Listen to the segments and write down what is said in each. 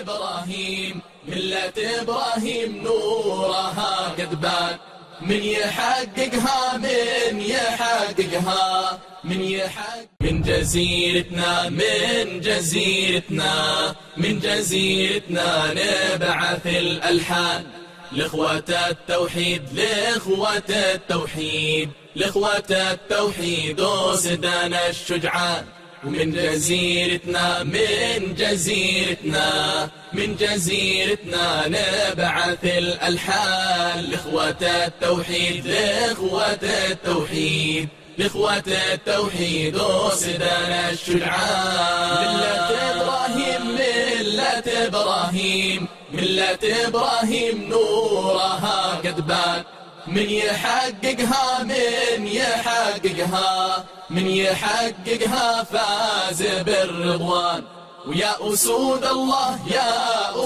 إبراهيم ملة إبراهيم نورها قد بان من يحققها من يحققها. من يحقق من جزيرتنا من جزيرتنا. من جزيرتنا نبعث الألحان. لإخوة التوحيد لإخوة التوحيد. لإخوة التوحيد وسدان الشجعان. ومن جزيرتنا من جزيرتنا من جزيرتنا نبعث الألحان لإخوة التوحيد لإخوة التوحيد لإخوة التوحيد وسدان الشجعان. ملة إبراهيم ملة إبراهيم ملة إبراهيم نورها قد بان من يحققها من يحققها من يحققها فاز بالرضوان. ويا أسود الله يا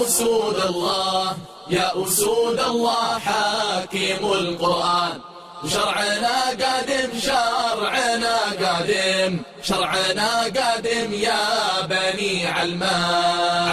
أسود الله يا أسود الله حاكم القرآن. وشرعنا قادم شرعنا قادم شرعنا قادم يا بني علمان.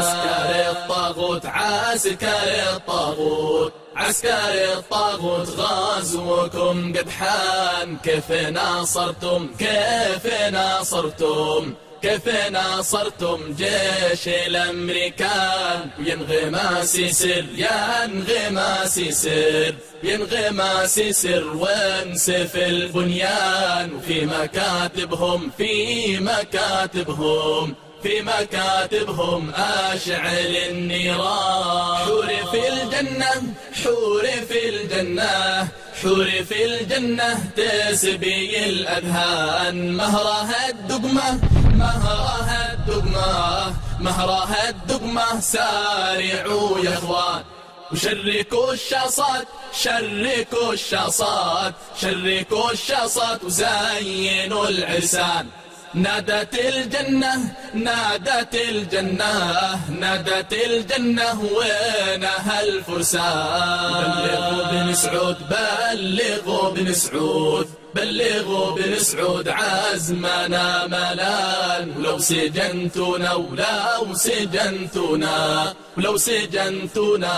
الطاغوت عسكر الطاغوت عسكر الطاغوت غزوكم قد حان. كيف ناصرتم؟ كيف ناصرتم؟ كيف ناصرتم جيش الأمريكان؟ ينغماس يسر ينغماس يسر ينغماس يسر وانسف البنيان. وفي مكاتبهم في مكاتبهم في مكاتبهم أشعل النيران. حور في الجنة حور في الجنة حور في الجنة تسبي الأذهان. مهرها الدقمة مهرها الدقمة مهرها الدقمة سارعوا يا إخوان. وشركوا الشاصات شركوا الشاصات شركوا الشاصات وزينوا العرسان نادت الجنة نادت الجنة نادت الجنة وينها الفرسان بلغوا بن سعود بلغوا بن سعود. بلغوا بن سعود عزمنا ملان ولو سجنتنا ولو سجنتنا ولو سجنتنا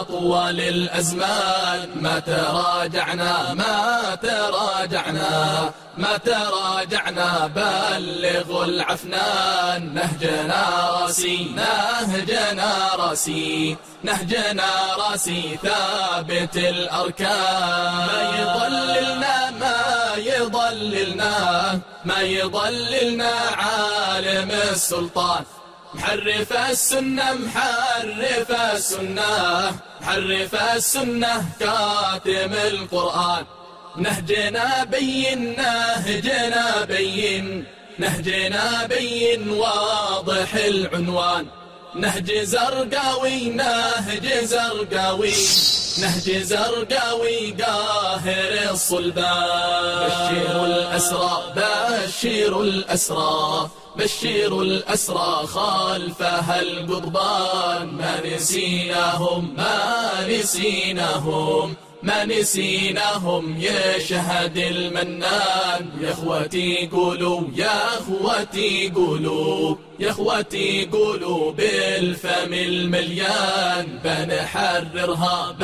أطول الأزمان. ما تراجعنا ما تراجعنا ما تراجعنا بلغوا العفنان. نهجنا راسي نهجنا راسي نهجنا راسي ثابت الأركان. ما يضللنا ما يضللنا ما يضللنا عالم السلطان. محرف السنة محرف السنة محرف السنة كاتم القرآن. نهجنا بين نهجنا بين نهجنا بين واضح العنوان. نهج زرقاوي نهج زرقاوي. نهج زرقاوي قاهر الصلبان بشير الأسرى بشير الأسرى. بشير الأسرى خلفها القضبان ما نسيناهم ما نسيناهم ما نسيناهم يشهد المنان. يا أخوتي قولوا يا أخوتي قولوا يا أخوتي قولوا بالفم المليان. بنحررها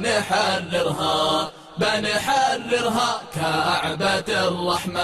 بنحررها بنحررها كعبة الرحمن.